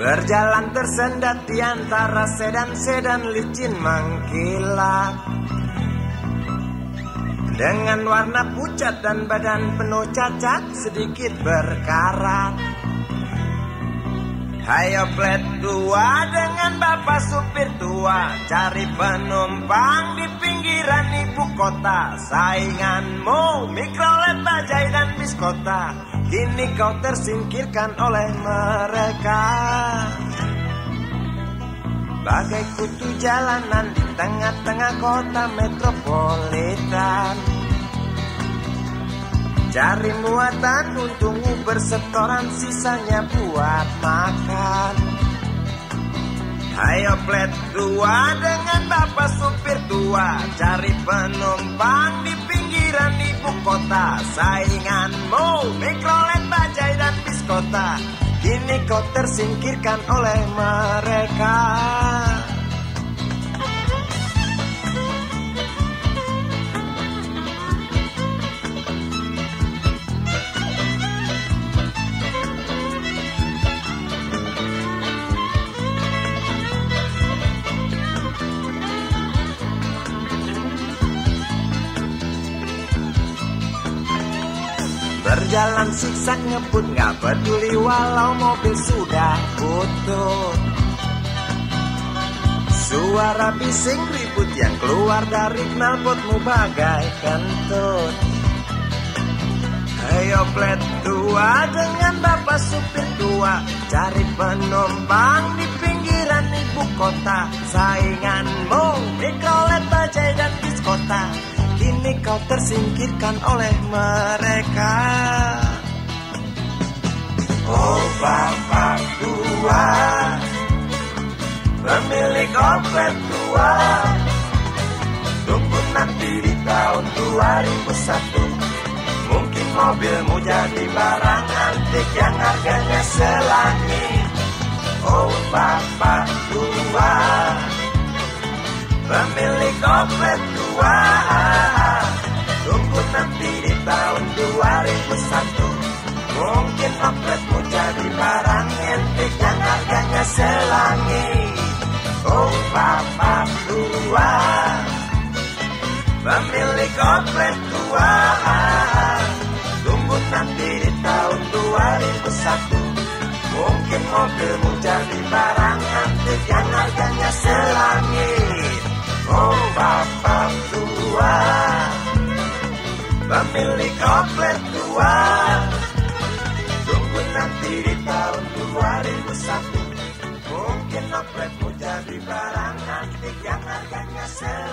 Berjalan tersendat di antara sedan-sedan licin mengkilat Dengan warna pucat dan badan penuh cacat sedikit berkarat. Hayo plet tua dengan bapak supir tua. Cari penumpang di pinggiran ibu kota. Sainganmu mikrolet bajai dan biskota. Kini kau tersingkirkan oleh mereka Bagai jalanan di tengah-tengah kota metropolitan. Cari muatan untungmu bersetoran sisanya buat makan. Ayo plet tua dengan bapak supir tua Cari penumpang di pinggiran ibu kota. Sainganmu mikrolet bajai dan biskota. Kini kau tersingkirkan oleh mereka Berjalan siksak ngebut Gak peduli walau mobil sudah butuh Suara bising ribut yang keluar dari knalpotmu bagai kentut. Ayo plet tua dengan bapak supir tua Cari penumpang di pinggiran ibu kota. Sainganmu mikrolet bajai dan diskota. Kini kau tersingkirkan oleh mereka Oh bapak tua Pemilik oplet tua. Tunggu nanti di tahun 2001 Mungkin mobilmu jadi barang antik yang harganya selangit. Oh bapak tua Pemilik oplet tua. Tunggu nanti di tahun 2001 harganya selangit. Oh bapak tua. Pemilik oplet tua. Tunggu nanti di tahun 2001 Mungkin mobilmu jadi barang antik yang harganya selangit. Oh bapak tua. Pemilik oplet tua. Tunggu nanti di tahun 2001 Mungkin opletmu jadi barang antik yang harganya bapak